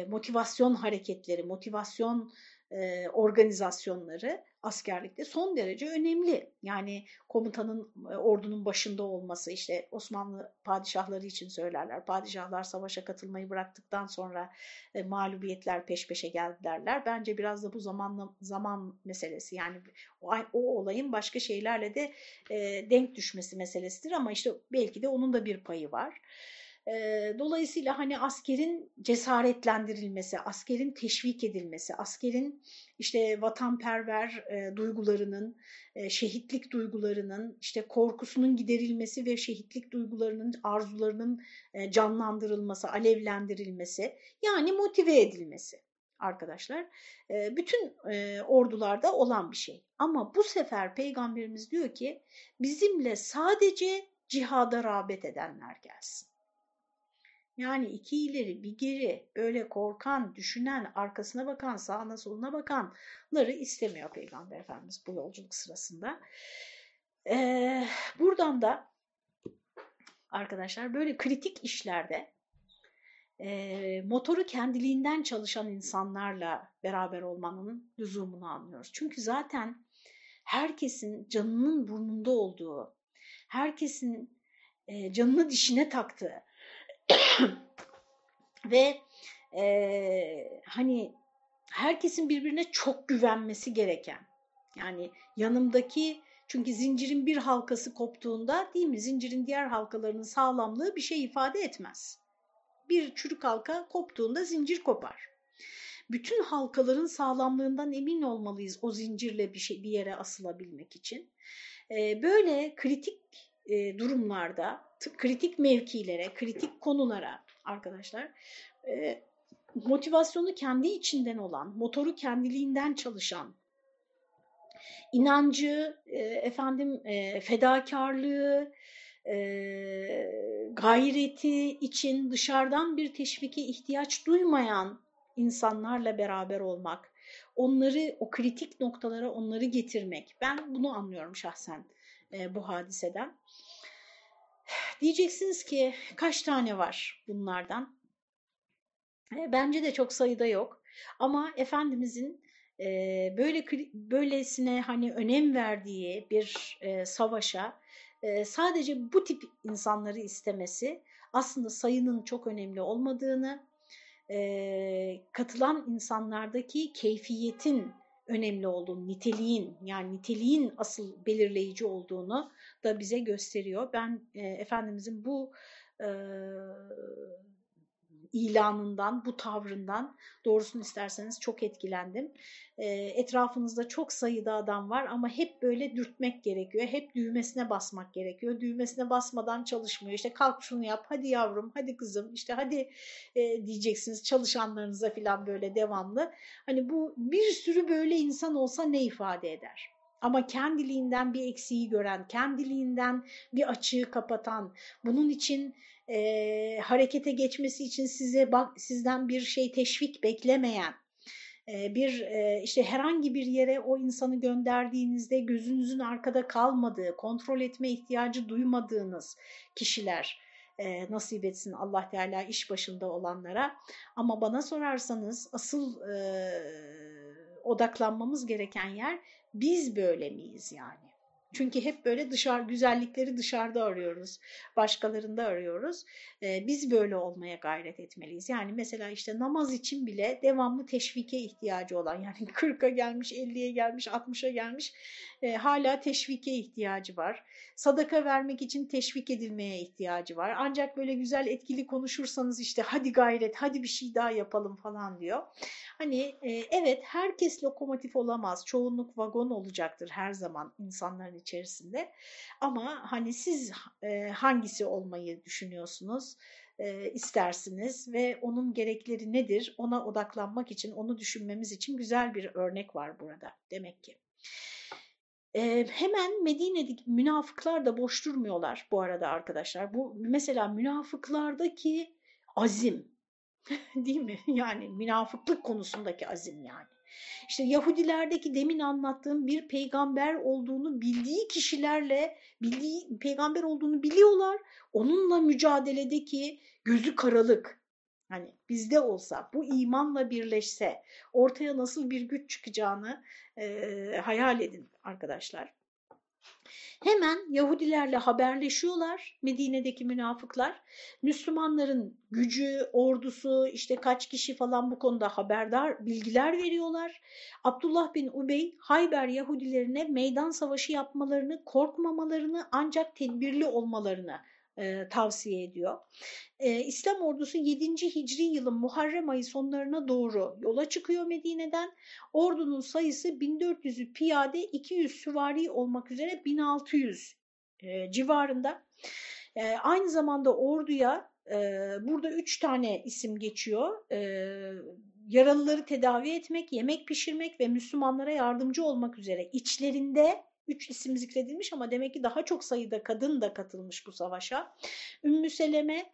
motivasyon hareketleri, motivasyon e, organizasyonları askerlikte son derece önemli. Yani komutanın e, ordunun başında olması işte Osmanlı padişahları için söylerler. Padişahlar savaşa katılmayı bıraktıktan sonra e, mağlubiyetler peş peşe geldi derler. Bence biraz da bu zamanla, zaman meselesi yani o, o olayın başka şeylerle de e, denk düşmesi meselesidir ama işte belki de onun da bir payı var. Dolayısıyla hani askerin cesaretlendirilmesi, askerin teşvik edilmesi, askerin işte vatanperver e, duygularının, e, şehitlik duygularının, işte korkusunun giderilmesi ve şehitlik duygularının, arzularının e, canlandırılması, alevlendirilmesi yani motive edilmesi arkadaşlar. E, bütün e, ordularda olan bir şey. Ama bu sefer peygamberimiz diyor ki bizimle sadece cihada rağbet edenler gelsin. Yani iki ileri bir geri böyle korkan, düşünen, arkasına bakan, sağına soluna bakanları istemiyor Peygamber Efendimiz bu yolculuk sırasında. Ee, buradan da arkadaşlar böyle kritik işlerde e, motoru kendiliğinden çalışan insanlarla beraber olmanın lüzumunu anlıyoruz. Çünkü zaten herkesin canının burnunda olduğu, herkesin e, canını dişine taktığı, ve e, hani herkesin birbirine çok güvenmesi gereken yani yanımdaki çünkü zincirin bir halkası koptuğunda değil mi zincirin diğer halkalarının sağlamlığı bir şey ifade etmez. Bir çürük halka koptuğunda zincir kopar. Bütün halkaların sağlamlığından emin olmalıyız o zincirle bir, şey, bir yere asılabilmek için. Ee, böyle kritik e, durumlarda kritik mevkilere, kritik konulara arkadaşlar e, motivasyonu kendi içinden olan, motoru kendiliğinden çalışan, inancı, e, efendim e, fedakarlığı, e, gayreti için dışarıdan bir teşvike ihtiyaç duymayan insanlarla beraber olmak, onları o kritik noktalara onları getirmek. Ben bunu anlıyorum şahsen e, bu hadiseden. Diyeceksiniz ki kaç tane var bunlardan? E, bence de çok sayıda yok. Ama Efendimizin e, böyle böylesine hani önem verdiği bir savaşa sadece bu tip insanları istemesi aslında sayının çok önemli olmadığını, katılan insanlardaki keyfiyetin önemli olduğunu, niteliğin yani niteliğin asıl belirleyici olduğunu da bize gösteriyor. Ben e, Efendimizin bu e, ilanından, bu tavrından doğrusunu isterseniz çok etkilendim. E, etrafınızda çok sayıda adam var ama hep böyle dürtmek gerekiyor. Hep düğmesine basmak gerekiyor. Düğmesine basmadan çalışmıyor. İşte kalk şunu yap, hadi yavrum, hadi kızım, işte hadi e, diyeceksiniz çalışanlarınıza falan böyle devamlı. Hani bu bir sürü böyle insan olsa ne ifade eder? Ama kendiliğinden bir eksiği gören, kendiliğinden bir açığı kapatan, bunun için e, harekete geçmesi için size bak, sizden bir şey teşvik beklemeyen, bir işte herhangi bir yere o insanı gönderdiğinizde gözünüzün arkada kalmadığı, kontrol etme ihtiyacı duymadığınız kişiler e, nasip etsin Allah Teala iş başında olanlara. Ama bana sorarsanız asıl e, odaklanmamız gereken yer biz böyle miyiz yani? Çünkü hep böyle dışarı güzellikleri dışarıda arıyoruz, başkalarında arıyoruz. Ee, biz böyle olmaya gayret etmeliyiz. Yani mesela işte namaz için bile devamlı teşvike ihtiyacı olan yani 40'a gelmiş, 50'ye gelmiş, 60'a gelmiş e, hala teşvike ihtiyacı var. Sadaka vermek için teşvik edilmeye ihtiyacı var. Ancak böyle güzel etkili konuşursanız işte hadi gayret, hadi bir şey daha yapalım falan diyor. Hani e, evet herkes lokomotif olamaz. Çoğunluk vagon olacaktır her zaman insanların içerisinde. Ama hani siz e, hangisi olmayı düşünüyorsunuz? e, istersiniz ve onun gerekleri nedir ona odaklanmak için onu düşünmemiz için güzel bir örnek var burada demek ki. E, hemen Medine'deki münafıklar da boş durmuyorlar bu arada arkadaşlar. Bu mesela münafıklardaki azim değil mi? Yani münafıklık konusundaki azim yani. İşte Yahudilerdeki demin anlattığım bir peygamber olduğunu bildiği kişilerle bildiği peygamber olduğunu biliyorlar. Onunla mücadeledeki gözü karalık. Hani bizde olsa bu imanla birleşse ortaya nasıl bir güç çıkacağını e, hayal edin arkadaşlar. Hemen Yahudilerle haberleşiyorlar Medine'deki münafıklar. Müslümanların gücü, ordusu, işte kaç kişi falan bu konuda haberdar bilgiler veriyorlar. Abdullah bin Ubey Hayber Yahudilerine meydan savaşı yapmalarını, korkmamalarını ancak tedbirli olmalarını e, tavsiye ediyor. E, İslam ordusu 7. Hicri yılın Muharrem ayı sonlarına doğru yola çıkıyor Medine'den. Ordunun sayısı 1400'ü piyade, 200 süvari olmak üzere 1600 e, civarında. E, aynı zamanda orduya e, burada 3 tane isim geçiyor. E, yaralıları tedavi etmek, yemek pişirmek ve Müslümanlara yardımcı olmak üzere içlerinde Üç isim zikredilmiş ama demek ki daha çok sayıda kadın da katılmış bu savaşa. Ümmü Seleme,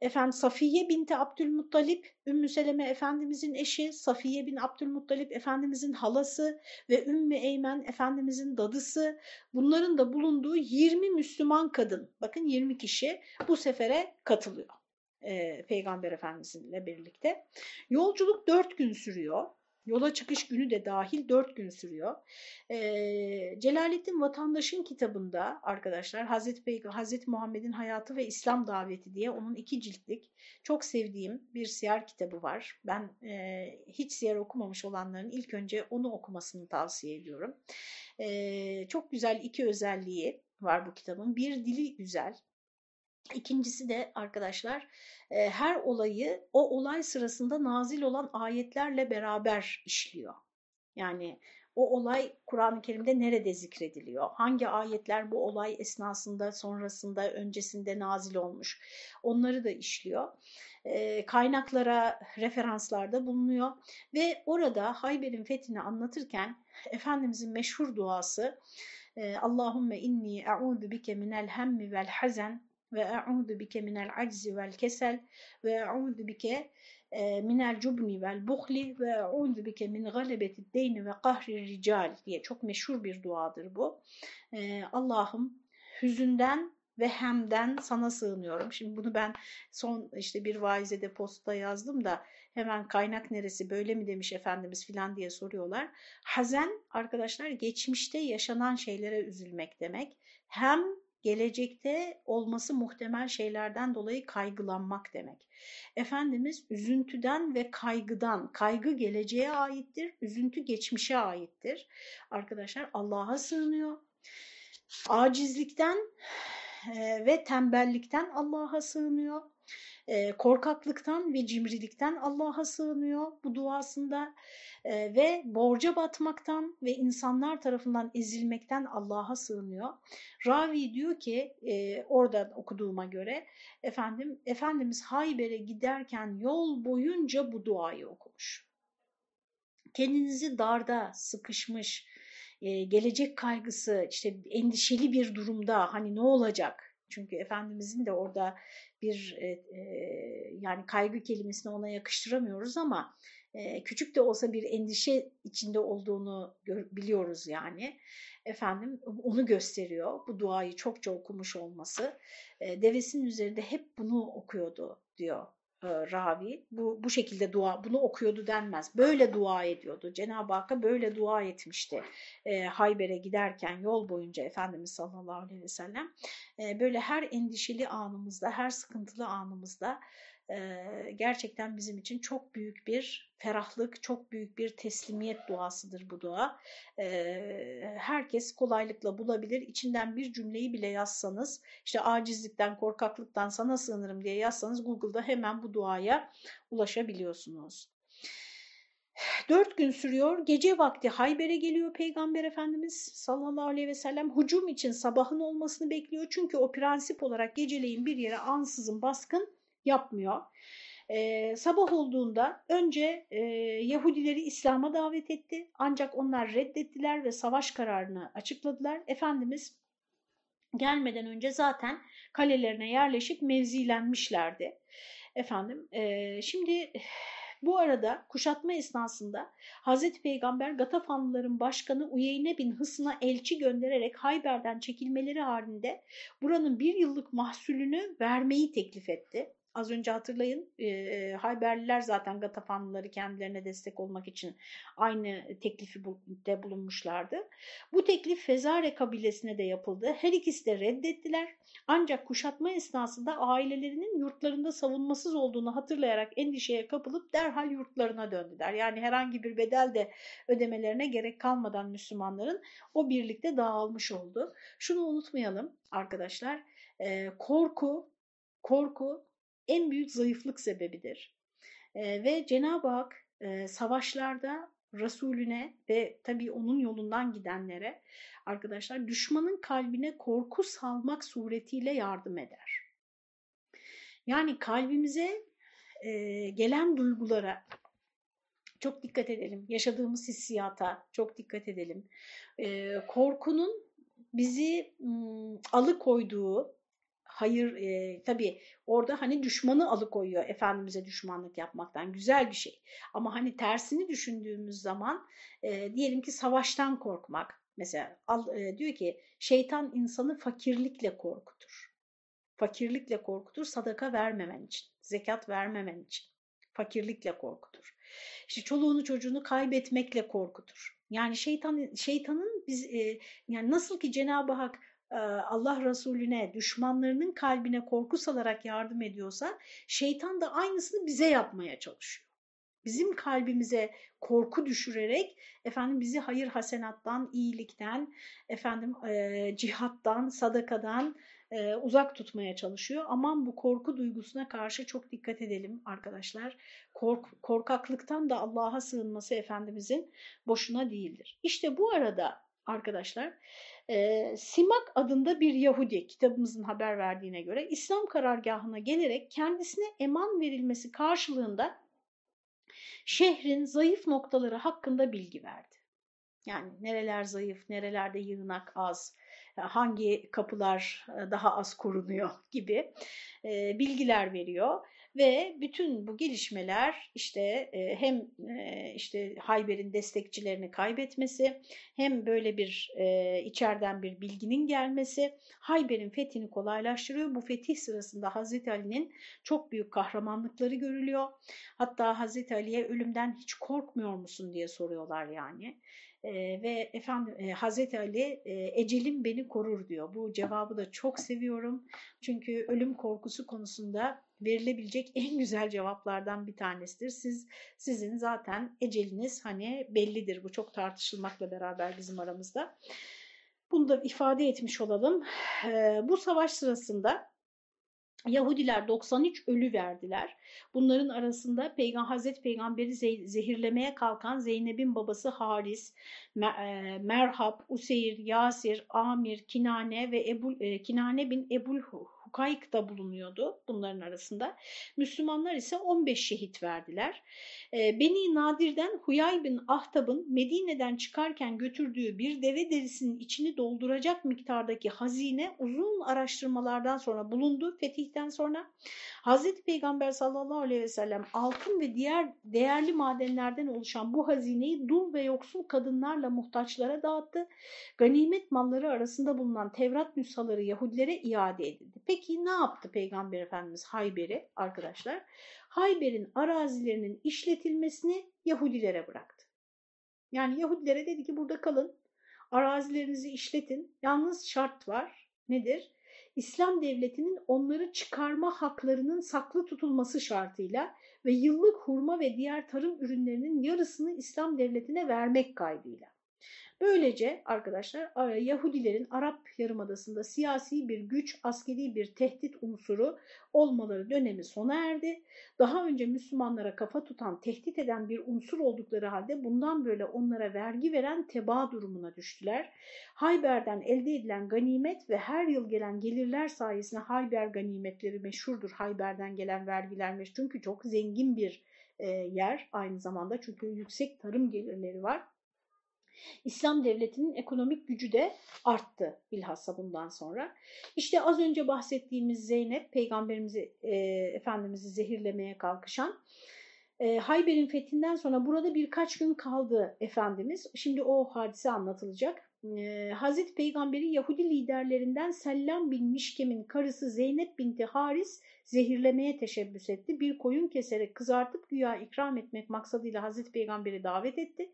efendim Safiye binti Abdülmuttalip, Ümmü Seleme Efendimizin eşi, Safiye bin Abdülmuttalip Efendimizin halası ve Ümmü Eymen Efendimizin dadısı. Bunların da bulunduğu 20 Müslüman kadın, bakın 20 kişi bu sefere katılıyor. Peygamber Efendimizle birlikte. Yolculuk dört gün sürüyor. Yola çıkış günü de dahil dört gün sürüyor. Ee, Celalettin Vatandaş'ın kitabında arkadaşlar Hazreti, Peyg Hazreti Muhammed'in Hayatı ve İslam Daveti diye onun iki ciltlik çok sevdiğim bir siyer kitabı var. Ben e, hiç siyer okumamış olanların ilk önce onu okumasını tavsiye ediyorum. E, çok güzel iki özelliği var bu kitabın. Bir dili güzel. İkincisi de arkadaşlar her olayı o olay sırasında nazil olan ayetlerle beraber işliyor. Yani o olay Kur'an-ı Kerim'de nerede zikrediliyor? Hangi ayetler bu olay esnasında, sonrasında, öncesinde nazil olmuş? Onları da işliyor. kaynaklara referanslarda bulunuyor ve orada Hayber'in fethini anlatırken Efendimizin meşhur duası Allahümme inni e'udu bike minel hemmi vel hazen ve e'udu bike minel aczi vel kesel ve e'udu bike e, minel cubni vel buhli ve e'udu bike min galebeti deyni ve kahri rical diye çok meşhur bir duadır bu. E, Allah'ım hüzünden ve hemden sana sığınıyorum. Şimdi bunu ben son işte bir vaizede posta yazdım da hemen kaynak neresi böyle mi demiş Efendimiz filan diye soruyorlar. Hazen arkadaşlar geçmişte yaşanan şeylere üzülmek demek. Hem gelecekte olması muhtemel şeylerden dolayı kaygılanmak demek. Efendimiz üzüntüden ve kaygıdan, kaygı geleceğe aittir, üzüntü geçmişe aittir. Arkadaşlar Allah'a sığınıyor. Acizlikten ve tembellikten Allah'a sığınıyor. Korkaklıktan ve cimrilikten Allah'a sığınıyor bu duasında e, ve borca batmaktan ve insanlar tarafından ezilmekten Allah'a sığınıyor. Ravi diyor ki e, oradan okuduğuma göre efendim Efendimiz Hayber'e giderken yol boyunca bu duayı okumuş. Kendinizi darda, sıkışmış, e, gelecek kaygısı, işte endişeli bir durumda hani ne olacak? Çünkü Efendimizin de orada bir e, e, yani kaygı kelimesini ona yakıştıramıyoruz ama küçük de olsa bir endişe içinde olduğunu biliyoruz yani. Efendim onu gösteriyor. Bu duayı çokça okumuş olması. devesinin üzerinde hep bunu okuyordu diyor e, ravi. Bu, bu şekilde dua, bunu okuyordu denmez. Böyle dua ediyordu. Cenab-ı Hakk'a böyle dua etmişti. E, Hayber'e giderken yol boyunca Efendimiz sallallahu aleyhi ve sellem. E, böyle her endişeli anımızda, her sıkıntılı anımızda gerçekten bizim için çok büyük bir ferahlık, çok büyük bir teslimiyet duasıdır bu dua. Herkes kolaylıkla bulabilir. İçinden bir cümleyi bile yazsanız, işte acizlikten, korkaklıktan sana sığınırım diye yazsanız Google'da hemen bu duaya ulaşabiliyorsunuz. Dört gün sürüyor. Gece vakti Hayber'e geliyor Peygamber Efendimiz sallallahu aleyhi ve sellem. Hücum için sabahın olmasını bekliyor. Çünkü o prensip olarak geceleyin bir yere ansızın baskın yapmıyor. Ee, sabah olduğunda önce e, Yahudileri İslam'a davet etti ancak onlar reddettiler ve savaş kararını açıkladılar. Efendimiz gelmeden önce zaten kalelerine yerleşip mevzilenmişlerdi. Efendim e, şimdi bu arada kuşatma esnasında Hazreti Peygamber Gatafanlıların başkanı Uyeyne bin Hısın'a elçi göndererek Hayber'den çekilmeleri halinde buranın bir yıllık mahsulünü vermeyi teklif etti. Az önce hatırlayın e, Hayberliler zaten Gatafanlıları kendilerine destek olmak için aynı teklifi de bulunmuşlardı. Bu teklif Fezare kabilesine de yapıldı. Her ikisi de reddettiler. Ancak kuşatma esnasında ailelerinin yurtlarında savunmasız olduğunu hatırlayarak endişeye kapılıp derhal yurtlarına döndüler. Yani herhangi bir bedel de ödemelerine gerek kalmadan Müslümanların o birlikte dağılmış oldu. Şunu unutmayalım arkadaşlar. E, korku, korku en büyük zayıflık sebebidir. E, ve Cenab-ı Hak e, savaşlarda Resulüne ve tabii onun yolundan gidenlere arkadaşlar düşmanın kalbine korku salmak suretiyle yardım eder. Yani kalbimize e, gelen duygulara çok dikkat edelim. Yaşadığımız hissiyata çok dikkat edelim. E, korkunun bizi ım, alıkoyduğu, hayır e, tabii orada hani düşmanı alıkoyuyor Efendimiz'e düşmanlık yapmaktan güzel bir şey. Ama hani tersini düşündüğümüz zaman e, diyelim ki savaştan korkmak mesela al, e, diyor ki şeytan insanı fakirlikle korkutur. Fakirlikle korkutur sadaka vermemen için, zekat vermemen için. Fakirlikle korkutur. İşte çoluğunu çocuğunu kaybetmekle korkutur. Yani şeytan şeytanın biz e, yani nasıl ki Cenab-ı Hak Allah Resulüne, düşmanlarının kalbine korku salarak yardım ediyorsa şeytan da aynısını bize yapmaya çalışıyor. Bizim kalbimize korku düşürerek efendim bizi hayır hasenattan, iyilikten, efendim e, cihattan, sadakadan e, uzak tutmaya çalışıyor. Aman bu korku duygusuna karşı çok dikkat edelim arkadaşlar. Kork, korkaklıktan da Allah'a sığınması Efendimizin boşuna değildir. İşte bu arada arkadaşlar e, Simak adında bir Yahudi kitabımızın haber verdiğine göre İslam karargahına gelerek kendisine eman verilmesi karşılığında şehrin zayıf noktaları hakkında bilgi verdi. Yani nereler zayıf, nerelerde yığınak az, hangi kapılar daha az korunuyor gibi e, bilgiler veriyor ve bütün bu gelişmeler işte e, hem e, işte Hayber'in destekçilerini kaybetmesi hem böyle bir e, içeriden bir bilginin gelmesi Hayber'in fethini kolaylaştırıyor. Bu fetih sırasında Hazreti Ali'nin çok büyük kahramanlıkları görülüyor. Hatta Hazreti Ali'ye ölümden hiç korkmuyor musun diye soruyorlar yani. E, ve efendim e, Hazreti Ali e, ecelim beni korur diyor. Bu cevabı da çok seviyorum. Çünkü ölüm korkusu konusunda verilebilecek en güzel cevaplardan bir tanesidir. Siz sizin zaten eceliniz hani bellidir. Bu çok tartışılmakla beraber bizim aramızda. Bunu da ifade etmiş olalım. Bu savaş sırasında Yahudiler 93 ölü verdiler. Bunların arasında Peygamber Hazreti Peygamberi zehirlemeye kalkan Zeynep'in babası Haris, Merhab, Useyr, Yasir, Amir, Kinane ve Ebu, e, Kinane bin Ebul Hukayk da bulunuyordu bunların arasında. Müslümanlar ise 15 şehit verdiler. Ee, Beni Nadir'den Huyay bin Ahtab'ın Medine'den çıkarken götürdüğü bir deve derisinin içini dolduracak miktardaki hazine uzun araştırmalardan sonra bulundu fetihten sonra. Hazreti Peygamber sallallahu aleyhi ve sellem altın ve diğer değerli madenlerden oluşan bu hazineyi dul ve yoksul kadınlarla muhtaçlara dağıttı. Ganimet malları arasında bulunan Tevrat nüshaları Yahudilere iade edildi. Peki Peki ne yaptı Peygamber Efendimiz Hayber'i arkadaşlar? Hayber'in arazilerinin işletilmesini Yahudilere bıraktı. Yani Yahudilere dedi ki burada kalın, arazilerinizi işletin. Yalnız şart var. Nedir? İslam devletinin onları çıkarma haklarının saklı tutulması şartıyla ve yıllık hurma ve diğer tarım ürünlerinin yarısını İslam devletine vermek kaydıyla. Böylece arkadaşlar Yahudilerin Arap Yarımadası'nda siyasi bir güç, askeri bir tehdit unsuru olmaları dönemi sona erdi. Daha önce Müslümanlara kafa tutan, tehdit eden bir unsur oldukları halde bundan böyle onlara vergi veren teba durumuna düştüler. Hayber'den elde edilen ganimet ve her yıl gelen gelirler sayesinde Hayber ganimetleri meşhurdur. Hayber'den gelen vergiler meşhur. Çünkü çok zengin bir yer aynı zamanda çünkü yüksek tarım gelirleri var. İslam devletinin ekonomik gücü de arttı bilhassa bundan sonra. İşte az önce bahsettiğimiz Zeynep, peygamberimizi, e, Efendimiz'i zehirlemeye kalkışan, e, Hayber'in fethinden sonra burada birkaç gün kaldı Efendimiz. Şimdi o hadise anlatılacak. E, Hazreti Peygamberi Yahudi liderlerinden Sellam bin Mişkem'in karısı Zeynep binti Haris zehirlemeye teşebbüs etti. Bir koyun keserek kızartıp güya ikram etmek maksadıyla Hazreti Peygamber'i davet etti.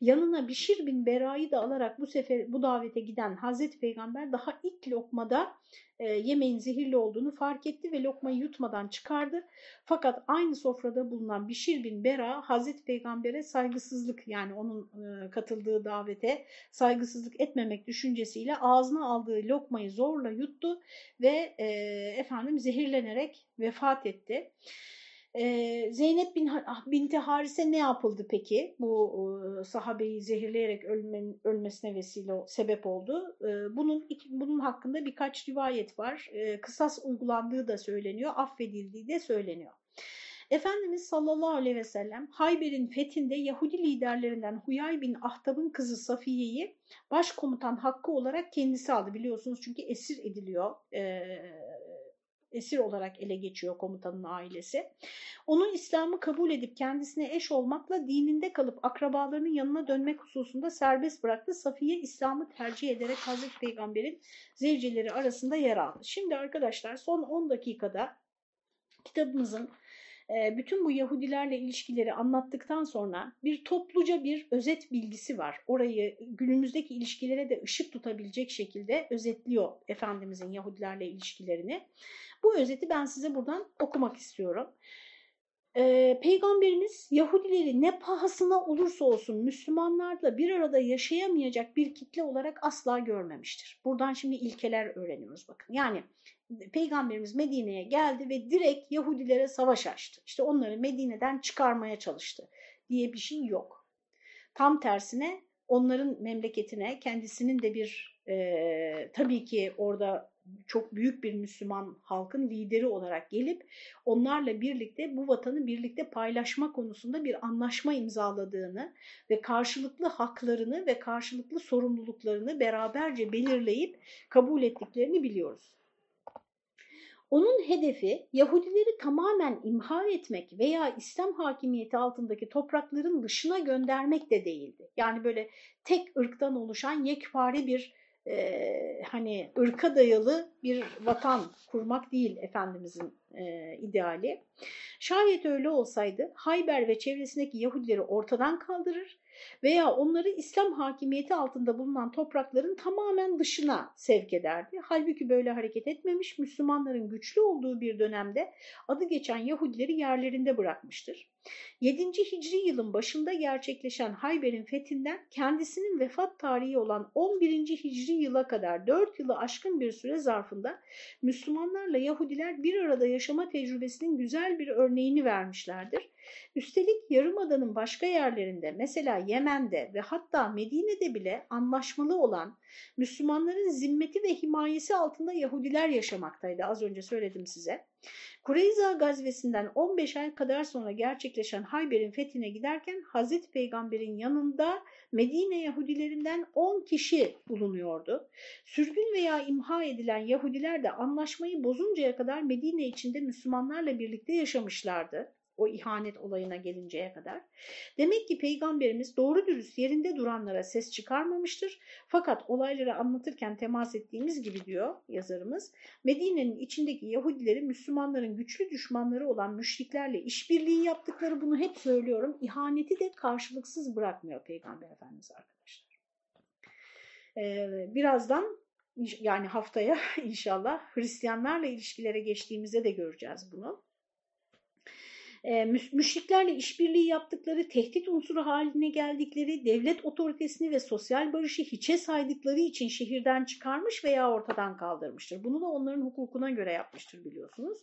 Yanına Bişir bin Bera'yı da alarak bu sefer bu davete giden Hazreti Peygamber daha ilk lokmada e, yemeğin zehirli olduğunu fark etti ve lokmayı yutmadan çıkardı. Fakat aynı sofrada bulunan Bişir bin Bera Hazreti Peygamber'e saygısızlık yani onun e, katıldığı davete saygısızlık etmemek düşüncesiyle ağzına aldığı lokmayı zorla yuttu ve e, efendim zehirlenerek vefat etti. Zeynep bin, binti Harise ne yapıldı peki? Bu sahabeyi zehirleyerek ölmen, ölmesine vesile sebep oldu. Bunun bunun hakkında birkaç rivayet var. Kısas uygulandığı da söyleniyor, affedildiği de söyleniyor. Efendimiz sallallahu aleyhi ve sellem Hayber'in fethinde Yahudi liderlerinden Huyay bin Ahtab'ın kızı Safiye'yi başkomutan hakkı olarak kendisi aldı biliyorsunuz çünkü esir ediliyor. E, esir olarak ele geçiyor komutanın ailesi. Onu İslam'ı kabul edip kendisine eş olmakla dininde kalıp akrabalarının yanına dönmek hususunda serbest bıraktı. Safiye İslam'ı tercih ederek Hazreti Peygamber'in zevceleri arasında yer aldı. Şimdi arkadaşlar son 10 dakikada kitabımızın bütün bu Yahudilerle ilişkileri anlattıktan sonra bir topluca bir özet bilgisi var. Orayı günümüzdeki ilişkilere de ışık tutabilecek şekilde özetliyor Efendimizin Yahudilerle ilişkilerini. Bu özeti ben size buradan okumak istiyorum. Ee, Peygamberimiz Yahudileri ne pahasına olursa olsun Müslümanlarla bir arada yaşayamayacak bir kitle olarak asla görmemiştir. Buradan şimdi ilkeler öğreniyoruz bakın. Yani Peygamberimiz Medine'ye geldi ve direkt Yahudilere savaş açtı. İşte onları Medine'den çıkarmaya çalıştı diye bir şey yok. Tam tersine onların memleketine kendisinin de bir e, tabii ki orada çok büyük bir Müslüman halkın lideri olarak gelip onlarla birlikte bu vatanı birlikte paylaşma konusunda bir anlaşma imzaladığını ve karşılıklı haklarını ve karşılıklı sorumluluklarını beraberce belirleyip kabul ettiklerini biliyoruz. Onun hedefi Yahudileri tamamen imha etmek veya İslam hakimiyeti altındaki toprakların dışına göndermek de değildi. Yani böyle tek ırktan oluşan yekpare bir e, hani ırka dayalı bir vatan kurmak değil Efendimizin e, ideali. Şayet öyle olsaydı Hayber ve çevresindeki Yahudileri ortadan kaldırır veya onları İslam hakimiyeti altında bulunan toprakların tamamen dışına sevk ederdi. Halbuki böyle hareket etmemiş, Müslümanların güçlü olduğu bir dönemde adı geçen Yahudileri yerlerinde bırakmıştır. 7. Hicri yılın başında gerçekleşen Hayber'in fethinden kendisinin vefat tarihi olan 11. Hicri yıla kadar 4 yılı aşkın bir süre zarfında Müslümanlarla Yahudiler bir arada yaşama tecrübesinin güzel bir örneğini vermişlerdir. Üstelik Yarımada'nın başka yerlerinde mesela Yemen'de ve hatta Medine'de bile anlaşmalı olan Müslümanların zimmeti ve himayesi altında Yahudiler yaşamaktaydı az önce söyledim size. Kureyza gazvesinden 15 ay kadar sonra gerçekleşen Hayber'in fethine giderken Hazreti Peygamber'in yanında Medine Yahudilerinden 10 kişi bulunuyordu. Sürgün veya imha edilen Yahudiler de anlaşmayı bozuncaya kadar Medine içinde Müslümanlarla birlikte yaşamışlardı o ihanet olayına gelinceye kadar. Demek ki peygamberimiz doğru dürüst yerinde duranlara ses çıkarmamıştır. Fakat olayları anlatırken temas ettiğimiz gibi diyor yazarımız, Medine'nin içindeki Yahudileri Müslümanların güçlü düşmanları olan müşriklerle işbirliği yaptıkları bunu hep söylüyorum. İhaneti de karşılıksız bırakmıyor Peygamber Efendimiz arkadaşlar. Ee, birazdan yani haftaya inşallah Hristiyanlarla ilişkilere geçtiğimizde de göreceğiz bunu e, müşriklerle işbirliği yaptıkları, tehdit unsuru haline geldikleri, devlet otoritesini ve sosyal barışı hiçe saydıkları için şehirden çıkarmış veya ortadan kaldırmıştır. Bunu da onların hukukuna göre yapmıştır biliyorsunuz.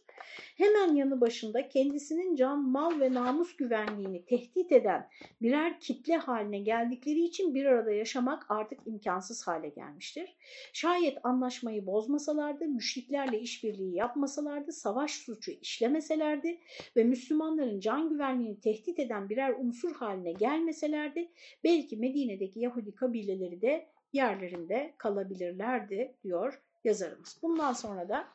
Hemen yanı başında kendisinin can, mal ve namus güvenliğini tehdit eden birer kitle haline geldikleri için bir arada yaşamak artık imkansız hale gelmiştir. Şayet anlaşmayı bozmasalardı, müşriklerle işbirliği yapmasalardı, savaş suçu işlemeselerdi ve Müslüman Müslümanların can güvenliğini tehdit eden birer unsur haline gelmeselerdi belki Medine'deki Yahudi kabileleri de yerlerinde kalabilirlerdi diyor yazarımız. Bundan sonra da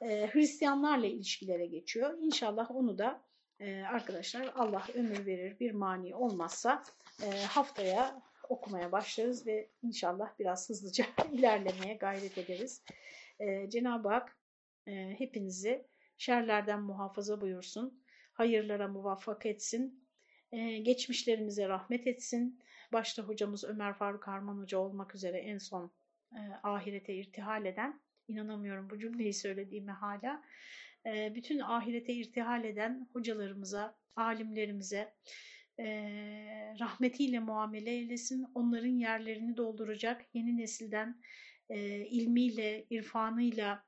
e, Hristiyanlarla ilişkilere geçiyor. İnşallah onu da e, arkadaşlar Allah ömür verir bir mani olmazsa e, haftaya okumaya başlarız ve inşallah biraz hızlıca ilerlemeye gayret ederiz. E, Cenab-ı Hak e, hepinizi şerlerden muhafaza buyursun hayırlara muvaffak etsin, ee, geçmişlerimize rahmet etsin. Başta hocamız Ömer Faruk Harman Hoca olmak üzere en son e, ahirete irtihal eden, inanamıyorum bu cümleyi söylediğime hala, e, bütün ahirete irtihal eden hocalarımıza, alimlerimize, e, rahmetiyle muamele eylesin. Onların yerlerini dolduracak yeni nesilden ilmiyle, irfanıyla,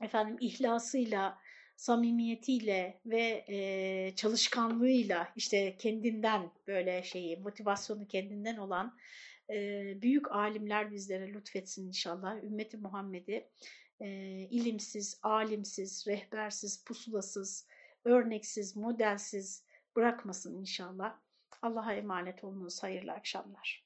efendim ihlasıyla, samimiyetiyle ve e, çalışkanlığıyla işte kendinden böyle şeyi motivasyonu kendinden olan e, büyük alimler bizlere lütfetsin inşallah. Ümmeti Muhammed'i e, ilimsiz, alimsiz, rehbersiz, pusulasız, örneksiz, modelsiz bırakmasın inşallah. Allah'a emanet olunuz. Hayırlı akşamlar.